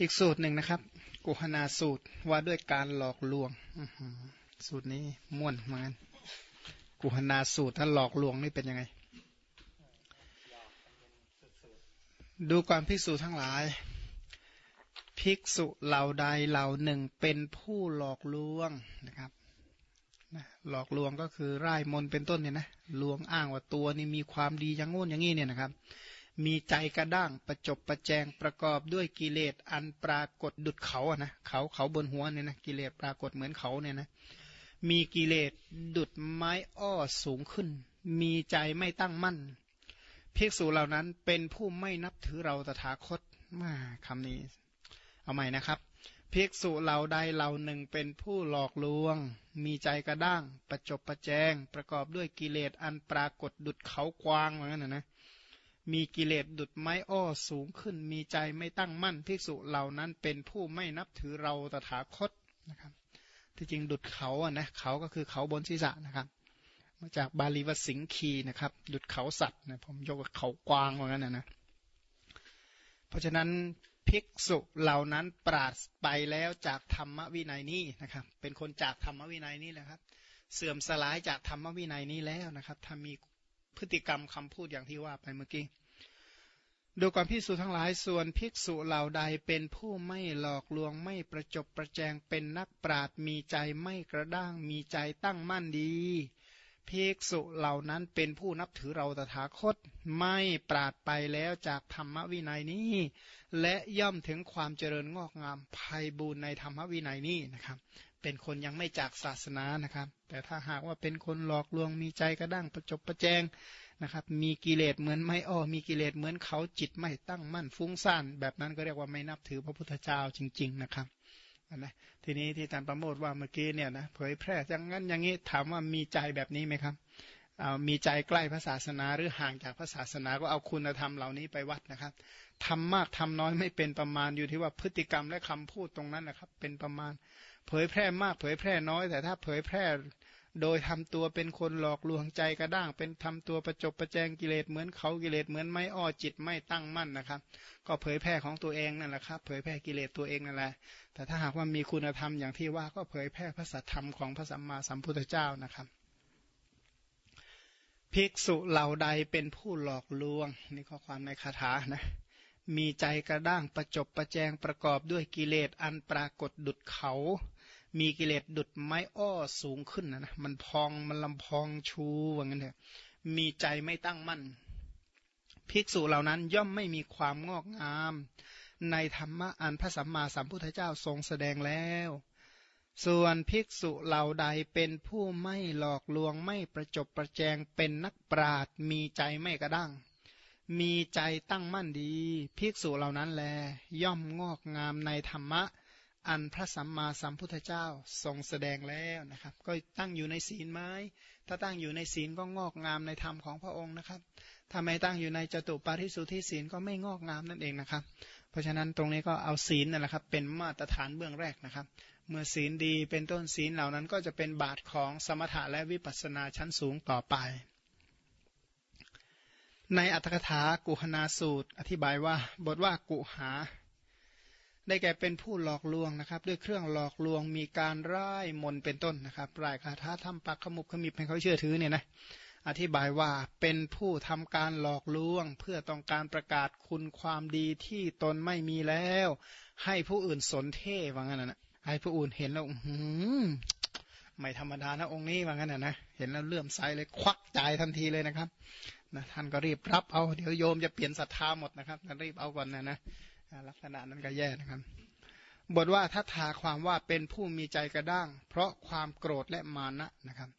อีกสูตรหนึ่งนะครับ กุหนาสูตรว่าด้วยการหลอกลวงสูตรนี้ม่วนเหมือนกันกุหนาสูตรถ้าหลอกลวงนี่เป็นยังไง ดูความภิกษุทั้งหลาย ภิกษุเหล่าใดเหล่าหนึ่งเป็นผู้หลอกลวงนะครับหลอกลวงก็คือไร่มนเป็นต้นเนี่ยนะลวงอ้างว่าตัวนี่มีความดีอย่างงู้นอย่างนี้เนี่ยนะครับ มีใจกระด้างประจบประแจงประกอบด้วยกิเลสอันปรากฏดุดเขาอะนะเขาเขาบนหัวเนี่ยนะกิเลสปรากฏเหมือนเขาเนี่ยนะมีกิเลสดุดไม้อ้อสูงขึ้น มีใจไม่ตั้งมั่นภิกษุเหล่านั้นเป็นผู้ไม่นับถือเราตถาคตมาคำนี้ เอาใหม่นะครับภิกษุเหล่าใดเหล่าหนึ่งเป็นผู้หลอกลวง มีใจกระด้าง ประจบประแจง ประกอบด้วยกิเลสอันปรากฏดุดเขากวางเหมือนกันนะนะ มีกิเลสดุดไม้อ้อสูงขึ้น มีใจไม่ตั้งมั่นภิกษุเหล่านั้นเป็นผู้ไม่นับถือเราตถาคตนะครับที่จริงดุดเขาอะนะเขาก็คือเขาบนศีรษะนะครับ มาจากบาลีวสิงคีนะครับ ดุดเขาสัตว์นะผมยกเขากวางเหมือนกันนะนะเพราะฉะนั้นภิกษุเหล่านั้นปราศไปแล้วจากธรรมวินัยนี้นะครับ เป็นคนจากธรรมวินัยนี้แหละครับ เสื่อมสลายจากธรรมวินัยนี้แล้วนะครับ ถ้ามี พฤติกรรมคำพูดอย่างที่ว่าไปเมื่อกี้ดูความพิสูจทั้งหลายส่วนภิกษุเหล่าใดเป็นผู้ไม่หลอกลวงไม่ประจบประแจงเป็นนักปราดมีใจไม่กระด้างมีใจตั้งมั่นดีภิกษุเหล่านั้นเป็นผู้นับถือเราตถาคต ไม่ปราดไปแล้วจากธรรมวินัยนี้ และย่อมถึงความเจริญงอกงามภัยบูรในธรรมวินัยนี้นะครับ เป็นคนยังไม่จากศาสนานะครับ แต่ถ้าหากว่าเป็นคนหลอกลวงมีใจกระด้างประจบประแจงนะครับ มีกิเลสเหมือนไม้อ้อมีกิเลสเหมือนเขาจิตไม่ตั้งมั่นฟุ้งซ่านแบบนั้นก็เรียกว่าไม่นับถือพระพุทธเจ้าจริง ๆ นะครับนะทีนี้ที่ท่านประโมทว่าเมื่อกี้เนี่ยนะเผยแพร่อย่างนั้นอย่างนี้ถามว่ามีใจแบบนี้ไหมครับเอามีใจใกล้พระศาสนาหรือห่างจากพระศาสนาก็เอาคุณธรรมเหล่านี้ไปวัดนะครับทำมากทำน้อยไม่เป็นประมาณอยู่ที่ว่าพฤติกรรมและคำพูดตรงนั้นนะครับ เป็นประมาณ เผยแพร่มากเผยแพร่น้อย แต่ถ้าเผยแพร่โดยทำตัวเป็นคนหลอกลวงใจกระด้าง เป็นทำตัวประจบประแจงกิเลสเหมือนเขากิเลสเหมือนไม่อ้อจิตไม่ตั้งมั่นนะครับ ก็เผยแพร่ของตัวเองนั่นแหละครับ เผยแพร่กิเลสตัวเองนั่นแหละ แต่ถ้าหากว่ามีคุณธรรมอย่างที่ว่าก็เผยแพร่พระสัทธรรมของพระสัมมาสัมพุทธเจ้านะครับ ภิกษุเหล่าใดเป็นผู้หลอกลวง นี่ข้อความในคาถานะ มีใจกระด้างประจบประแจงประกอบด้วยกิเลสอันปรากฏดุดเขา มีกิเลสดุดไม้อ้อสูงขึ้นนะนะมันพองมันลำพองชูว่างั้นเถอะมีใจไม่ตั้งมั่น ภิกษุเหล่านั้นย่อมไม่มีความงอกงาม ในธรรมะอันพระสัมมาสัมพุทธเจ้าทรงแสดงแล้วส่วนภิกษุเหล่าใดเป็นผู้ไม่หลอกลวงไม่ประจบประแจงเป็นนักปราดมีใจไม่กระด้าง มีใจตั้งมั่นดี ภิกษุเหล่านั้นแล ย่อมงอกงามในธรรมะ อันพระสัมมาสัมพุทธเจ้าทรงแสดงแล้วนะครับ ก็ตั้งอยู่ในศีลไม้ ถ้าตั้งอยู่ในศีลก็งอกงามในธรรมของพระองค์นะครับถ้าไม่ตั้งอยู่ในจตุปาริสุทธิศีลก็ไม่งอกงามนั่นเองนะครับ เพราะฉะนั้นตรงนี้ก็เอาศีลนั่นแหละครับเป็นมาตรฐานเบื้องแรกนะครับ เมื่อศีลดีเป็นต้นศีลเหล่านั้นก็จะเป็นบาทของสมถะและวิปัสสนาชั้นสูงต่อไป ในอัตถกถากุหนาสูตร อธิบายว่าบทว่ากุหา ได้แก่เป็นผู้หลอกลวงนะครับ ด้วยเครื่องหลอกลวงมีการร่ายมนเป็นต้นนะครับร่ายคาถาทำปักขมุบขมิบให้เขาเชื่อถือเนี่ยนะอธิบายว่าเป็นผู้ทำการหลอกลวง เพื่อต้องการประกาศคุณความดีที่ตนไม่มีแล้ว ให้ผู้อื่นสนเท่ว่างั้นนะให้ผู้อื่นเห็นแล้วหืมไม่ธรรมดานะองค์นี้ว่างั้นนะนะเห็นแล้วเลื่อมใสเลยควักจ่ายทันทีเลยนะครับ นะท่านก็รีบรับเอาเดี๋ยวโยมจะเปลี่ยนศรัทธาหมดนะครับรีบเอาก่อนนะนะลักษณะนั้นก็แย่นะครับ บทว่าถ้าทาความว่าเป็นผู้มีใจกระด้าง เพราะความโกรธและมานะนะครับ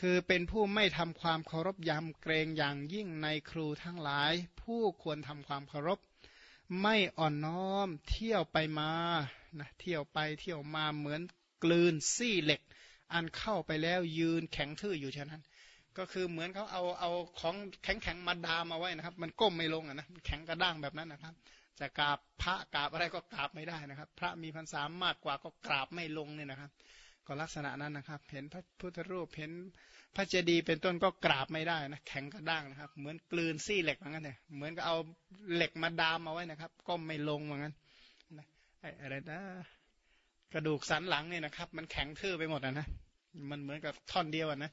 คือเป็นผู้ไม่ทำความเคารพยำเกรงอย่างยิ่งในครูทั้งหลาย ผู้ควรทำความเคารพ ไม่อ่อนน้อมเที่ยวไปมานะเที่ยวไปเที่ยวมาเหมือนกลืนซี่เหล็ก อันเข้าไปแล้วยืนแข็งทื่ออยู่เช่นนั้น ก็คือเหมือนเขาเอาเอาของแข็งแข็งมาดามเอาไว้นะครับ มันก้มไม่ลงอะนะแข็งกระด้างแบบนั้นนะครับจะกราบพระกราบอะไรก็กราบไม่ได้นะครับ พระมีพรรษามากกว่าก็กราบไม่ลงเนี่ยนะครับ ก็ลักษณะนั้นนะครับ เห็นพระพุทธรูปเห็นพระเจดีย์เป็นต้นก็กราบไม่ได้นะแข็งกระด้างนะครับ เหมือนกลืนซี่เหล็กเหมือนกันเลยเหมือนกับเอาเหล็กมาดามเอาไว้นะครับก็ไม่ลงเหมือนกันนะอะไรนะกระดูกสันหลังเนี่ยนะครับ มันแข็งทื่อไปหมดนะนะมันเหมือนกับท่อนเดียวนะ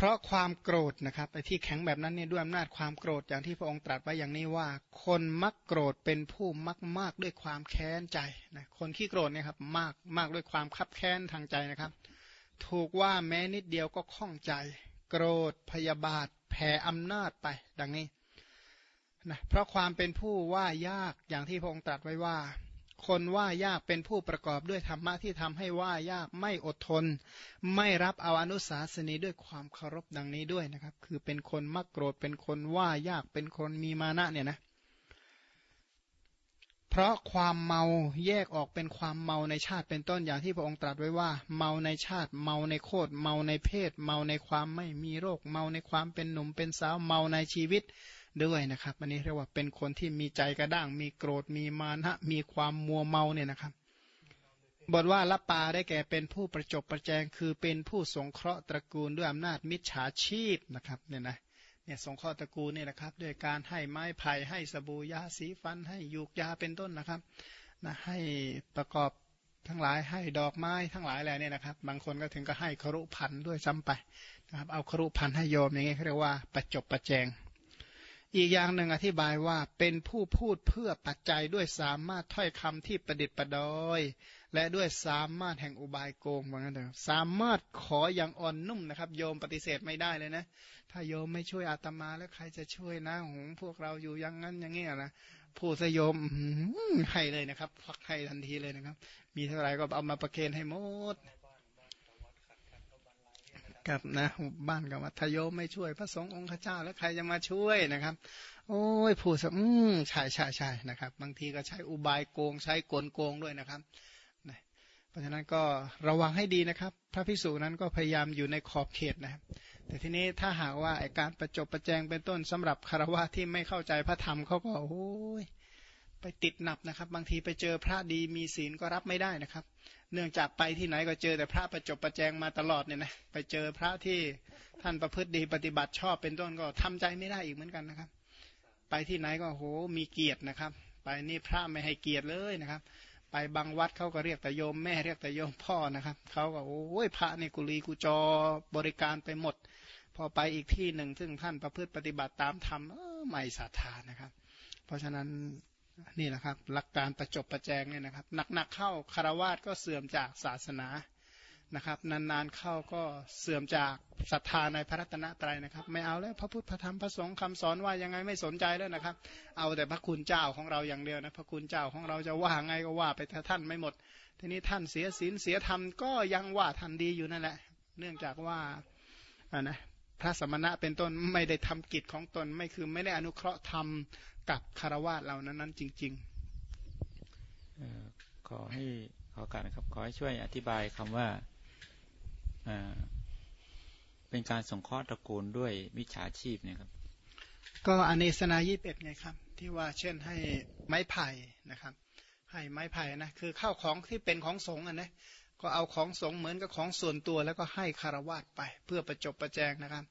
เพราะความโกรธนะครับไอ้ที่แข็งแบบนั้นเนี่ยด้วยอำนาจความโกรธอย่างที่พระองค์ตรัสไว้อย่างนี้ว่า คนมักโกรธเป็นผู้มักมากด้วยความแค้นใจนะคนขี้โกรธเนี่ยครับมากมากด้วยความคับแค้นทางใจนะครับ ถูกว่าแม้นิดเดียวก็ข้องใจ โกรธพยาบาทแผ่อำนาจไปดังนี้นะเพราะความเป็นผู้ว่ายากอย่างที่พระองค์ตรัสไว้ว่า คนว่ายากเป็นผู้ประกอบด้วยธรรมะที่ทำให้ว่ายากไม่อดทน ไม่รับเอาอนุสาสนีด้วยความเคารพดังนี้ด้วยนะครับ คือเป็นคนมักโกรธเป็นคนว่ายากเป็นคนมีมานะเนี่ยนะเพราะความเมาแยกออกเป็นความเมาในชาติเป็นต้นอย่างที่พระองค์ตรัสไว้ว่า เมาในชาติเมาในโคดเมาในเพศ เมาในความไม่มีโรค เมาในความเป็นหนุ่มเป็นสาวเมาในชีวิต ด้วยนะครับ อันนี้เรียกว่าเป็นคนที่มีใจกระด้าง มีโกรธมีมานะมีความมัวเมาเนี่ยนะครับบทว่าละปาได้แก่เป็นผู้ประจบประแจงคือเป็นผู้สงเคราะห์ตระกูลด้วยอำนาจมิจฉาชีพนะครับเนี่ยนะเนี่ยสงเคราะห์ตระกูลเนี่ยนะครับด้วยการให้ไม้ไผ่ให้สบู่ยาสีฟัน ให้ยูกยาเป็นต้นนะครับนะให้ประกอบทั้งหลายให้ดอกไม้ทั้งหลายแหล่เนี่ยนะครับ บางคนก็ถึงก็ให้ครุพันด้วยซ้ำไปนะครับเอาครุพันให้โยมอย่างเงี้ยเขาเรียกว่าประจบประแจง อีกอย่างหนึ่งอธิบายว่าเป็นผู้พูดเพื่อปัจจัยด้วยสามารถถ้อยคำที่ประดิษฐ์ประดอย และด้วยสามารถแห่งอุบายโกงว่างั้นเถอะสามารถขออย่างอ่อนนุ่มนะครับ โยมปฏิเสธไม่ได้เลยนะ ถ้าโยมไม่ช่วยอาตมาแล้วใครจะช่วยนะหงพวกเราอยู่อย่างนั้นอย่างนี้นะผู้สยมให้เลยนะครับพักให้ทันทีเลยนะครับ มีเท่าไหร่ก็เอามาประเคนให้หมด ครับนะบ้านกับวัทโยมไม่ช่วยพระสงฆ์องค์ข้าเจ้าแล้วใครจะมาช่วยนะครับ โอ้ยผู้สมใช่ใช่ใช่นะครับ บางทีก็ใช้อุบายโกงใช้กลโกงด้วยนะครับนะเพราะฉะนั้นก็ระวังให้ดีนะครับ พระพิสุนั้นก็พยายามอยู่ในขอบเขตนะครับ แต่ทีนี้ถ้าหากว่าการประจบประแจงเป็นต้นสำหรับคารวะที่ไม่เข้าใจพระธรรมเขาก็โอ้ย ไปติดหนับนะครับ บางทีไปเจอพระดีมีศีลก็รับไม่ได้นะครับ เนื่องจากไปที่ไหนก็เจอแต่พระประจบประแจงมาตลอดเนี่ยนะไปเจอพระที่ท่านประพฤติดีปฏิบัติชอบเป็นต้นก็ทำใจไม่ได้อีกเหมือนกันนะครับ ไปที่ไหนก็โหมีเกียรตินะครับ ไปนี่พระไม่ให้เกียรติเลยนะครับ ไปบางวัดเขาก็เรียกแต่โยมแม่เรียกแต่โยมพ่อนะครับเขาก็โอ้ยพระนี่กุลีกุจอบริการไปหมด พอไปอีกที่หนึ่งซึ่งท่านประพฤติปฏิบัติตามธรรมไม่ศรัทธานะครับ เพราะฉะนั้น นี่แหละครับ หลักการประจบประแจงเนี่ยนะครับหนักๆเข้าคารวาสก็เสื่อมจากศาสนานะครับนานๆเข้าก็เสื่อมจากศรัทธาในพระรัตนตรัยนะครับ ไม่เอาแล้วพระพุทธพระธรรมพระสงฆ์คำสอนว่ายังไงไม่สนใจแล้วนะครับ เอาแต่พระคุณเจ้าของเราอย่างเดียวนะพระคุณเจ้าของเราจะว่าไงก็ว่าไปท่านไม่หมด ทีนี้ท่านเสียศีลเสียธรรมก็ยังว่าท่านดีอยู่นั่นแหละ เนื่องจากว่าอ่านะ พระสมณะเป็นต้นไม่ได้ทำกิจของตนไม่คือไม่ได้อนุเคราะห์ทำกับคารวะเรานั้นนั้นจริงๆขอให้ขอการนะครับขอให้ช่วยอธิบายคำว่าเป็นการสงเคราะห์ตระกูลด้วยวิชาชีพเนี่ยครับ ก็อเนสนายี่เป็ดไงครับ ที่ว่าเช่นให้ไม้ไผ่นะครับ ให้ไม้ไผ่นะคือข้าวของที่เป็นของสงฆ์อะนะ ก็เอาของสงเหมือนกับของส่วนตัวแล้วก็ให้คารวะไป เพื่อประจบประแจงนะครับ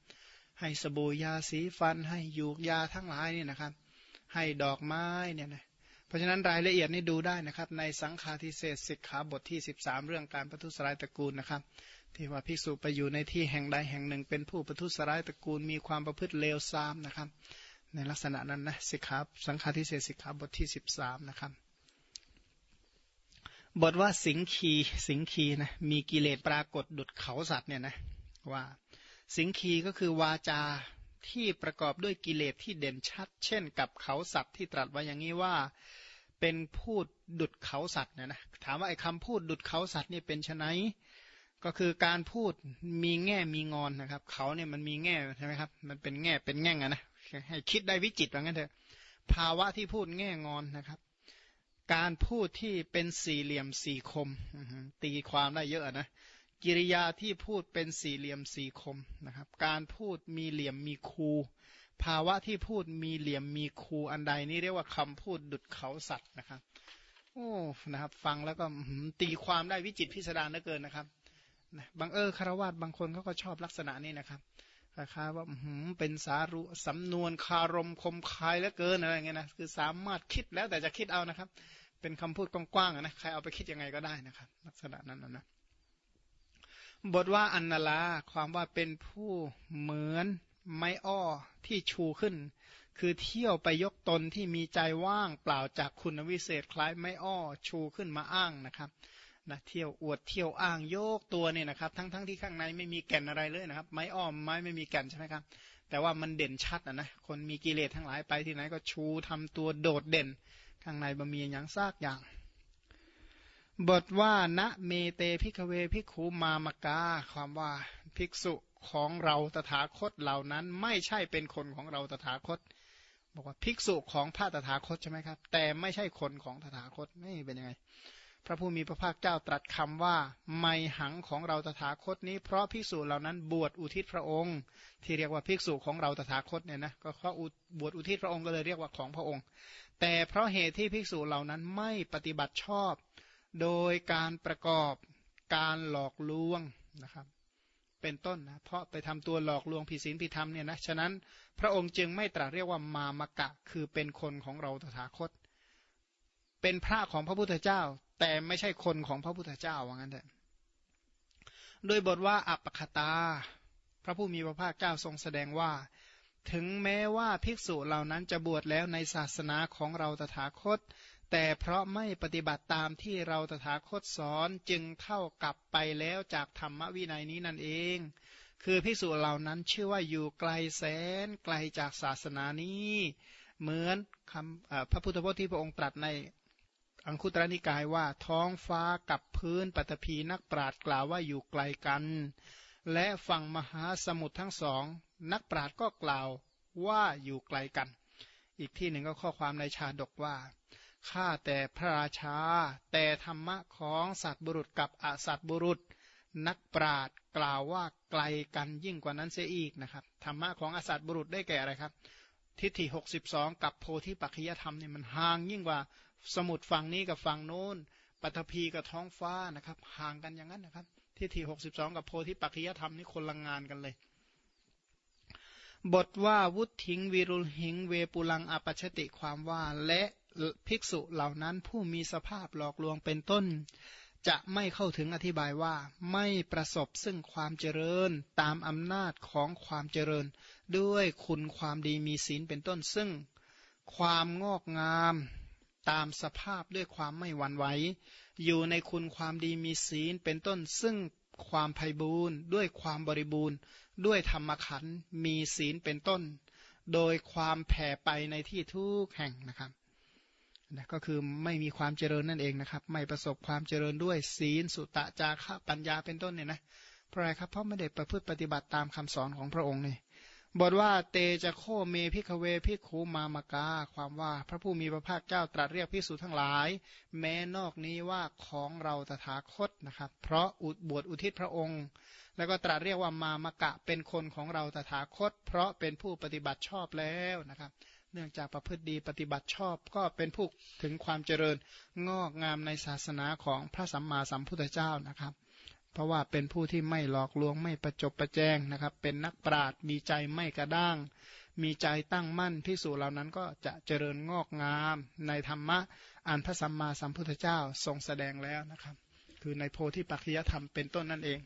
ให้สบู่ยาสีฟัน ให้ยูกยาทั้งหลายนี่นะครับ ให้ดอกไม้เนี่ยนะเพราะฉะนั้นรายละเอียดนี่ดูได้นะครับ ในสังฆาทิเศษสิกขาบทที่ 13 เรื่องการประทุษร้ายตระกูลนะครับ ที่ว่าภิกษุไปอยู่ในที่แห่งใดแห่งหนึ่ง เป็นผู้ประทุษร้ายตระกูลมีความประพฤติเลวทรามนะครับ ในลักษณะนั้นนะสิกขาสังฆาทิเศษสิกขาบทที่ 13 นะครับ บทว่าสิงคีสิงคีนะมีกิเลสปรากฏดุดเขาสัตว์เนี่ยนะว่าสิงคีก็คือวาจาที่ประกอบด้วยกิเลสที่เด่นชัด เช่น กับเขาสัตว์ที่ตรัสไว้อย่างนี้ว่าเป็นพูดดุดเขาสัตว์เนี่ยนะถามว่าไอ้คำพูดดุดเขาสัตว์นี่เป็นไนก็คือการพูดมีแง่มีงอนนะครับ เขาเนี่ยมันมีแง่ใช่ไหมครับมันเป็นแง่เป็นแง่งอะนะให้คิดได้วิจิตว่างั้นเถอะภาวะที่พูดแง่งอนนะครับ การพูดที่เป็นสี่เหลี่ยมสี่คม ตีความได้เยอะนะ กิริยาที่พูดเป็นสี่เหลี่ยมสี่คมนะครับ การพูดมีเหลี่ยมมีคูภาวะที่พูดมีเหลี่ยมมีคูอันใดนี่เรียกว่าคำพูดดุดเขาสัตว์นะครับ โอ้นะครับ ฟังแล้วก็ตีความได้วิจิตพิสดารเหลือเกินนะครับบางเออคารวะบางคนเขาก็ชอบลักษณะนี้นะครับ คล้ายๆว่าเป็นสารุสำนวนคารมคมคายเหลือเกินอะไรเงี้ยนะคือสามารถคิดแล้วแต่จะคิดเอานะครับ เป็นคำพูดกว้างๆนะใครเอาไปคิดยังไงก็ได้นะครับ ลักษณะนั้นนะบทว่าอันนาลาความว่าเป็นผู้เหมือนไม้อ้อที่ชูขึ้น คือเที่ยวไปยกตนที่มีใจว่างเปล่าจากคุณวิเศษคล้ายไม้อ้อชูขึ้นมาอ้างนะครับ นะเที่ยวอวดเที่ยวอ้างโยกตัวเนี่ยนะครับ ทั้งๆทที่ข้างในไม่มีแก่นอะไรเลยนะครับ ไม้อ้อมันไม่มีแก่นใช่ไหมครับ แต่ว่ามันเด่นชัดนะนะคนมีกิเลสทั้งหลายไปที่ไหนก็ชูทำตัวโดดเด่น ข้างในบ่มีอย่างสักอย่าง บทว่าน เมเต ภิกฺขเว ภิกฺขูมามกา ความว่าภิกษุของเราตถาคตเหล่านั้นไม่ใช่เป็นคนของเราตถาคต บอกว่าภิกษุของพระตถาคตใช่ไหมครับ แต่ไม่ใช่คนของตถาคตไม่เป็นยังไง พระผู้มีพระภาคเจ้าตรัสคำว่า ไมหังของเราตถาคตนี้ เพราะภิกษุเหล่านั้นบวชอุทิศพระองค์ ที่เรียกว่าภิกษุของเราตถาคตเนี่ยนะก็เพราะบวชอุทิศพระองค์ก็เลยเรียกว่าของพระองค์ แต่เพราะเหตุที่ภิกษุเหล่านั้นไม่ปฏิบัติชอบ โดยการประกอบการหลอกลวงนะครับเป็นต้นนะเพราะไปทำตัวหลอกลวงผิดศีลผิดธรรมเนี่ยนะฉะนั้นพระองค์จึงไม่ตรัสเรียกว่ามามกะ คือเป็นคนของเราตถาคต เป็นพระของพระพุทธเจ้า แต่ไม่ใช่คนของพระพุทธเจ้าว่างั้นเถอะโดยบทว่าอัปปคตา พระผู้มีพระภาคเจ้าทรงแสดงว่า ถึงแม้ว่าภิกษุเหล่านั้นจะบวชแล้วในศาสนาของเราตถาคต แต่เพราะไม่ปฏิบัติตามที่เราตถาคตสอนจึงเท่ากับไปแล้วจากธรรมวินัยนี้นั่นเอง คือภิกษุเหล่านั้นชื่อว่าอยู่ไกลแสนไกลจากศาสนานี้ เหมือนคำพระพุทธพจน์ที่พระองค์ตรัสใน อังคุตรนิกายว่าท้องฟ้ากับพื้นปฐพีนักปราดกล่าวว่าอยู่ไกลกัน และฝั่งมหาสมุทรทั้งสอง นักปราดก็กล่าวว่าอยู่ไกลกัน อีกที่หนึ่งก็ข้อความในชาดกว่าข้าแต่พระราชา แต่ธรรมะของสัตว์บุรุษกับอสัตว์บุรุษ นักปราดกล่าวว่าไกลกันยิ่งกว่านั้นเสียอีกนะครับธรรมะของอสัตว์บุรุษได้แก่อะไรครับ ทิฏฐิ62 กับโพธิปัจจยธรรมเนี่ยมันห่างยิ่งกว่า สมุดฝั่งนี้กับฝั่งโน้นปัตภีกับท้องฟ้านะครับ ห่างกันอย่างนั้นนะครับที่ที่หกสิบสองกับโพธิปัจจยธรรมนี่คนละงงานกันเลย บทว่าวุฒิงวิรุลหิงเวปุลังอปัชติความว่าและภิกษุเหล่านั้นผู้มีสภาพหลอกลวงเป็นต้น จะไม่เข้าถึงอธิบายว่าไม่ประสบซึ่งความเจริญตามอำนาจของความเจริญ ด้วยคุณความดีมีศีลเป็นต้นซึ่งความงอกงาม ตามสภาพด้วยความไม่หวั่นไหว อยู่ในคุณความดีมีศีลเป็นต้นซึ่งความไพ่บูรณ์ด้วยความบริบูรณ์ ด้วยธรรมขันมีศีลเป็นต้น โดยความแผ่ไปในที่ทุกแห่งนะครับนะก็คือไม่มีความเจริญนั่นเองนะครับ ไม่ประสบความเจริญด้วยศีลสุตะจาระปัญญาเป็นต้นเนี่ยนะเพราะอะไรครับเพราะไม่ได้ประพฤติปฏิบัติตามคำสอนของพระองค์เนี่ บทว่าเตจะโคเมพิคเวพิคูมามากา ความว่าพระผู้มีพระภาคเจ้าตรัสเรียกพิสูจทั้งหลาย แม้นอกนี้ว่าของเราตถาคตนะครับ เพราะอุดบวชอุทิศพระองค์ แล้วก็ตรัสเรียกว่ามามากะเป็นคนของเราตถาคต เพราะเป็นผู้ปฏิบัติชอบแล้วนะครับ เนื่องจากประพฤติดีปฏิบัติชอบก็เป็นผู้ถึงความเจริญงอกงามในศาสนาของพระสัมมาสัมพุทธเจ้านะครับ เพราะว่าเป็นผู้ที่ไม่หลอกลวงไม่ประจบประแจงนะครับ เป็นนักปราดมีใจไม่กระด้าง มีใจตั้งมั่นพิสูจเหล่านั้นก็จะเจริญงอกงาม ในธรรมะอันพระสัมมาสัมพุทธเจ้าทรงแสดงแล้วนะครับ คือในโพธิปัจจยธรรมเป็นต้นนั่นเอง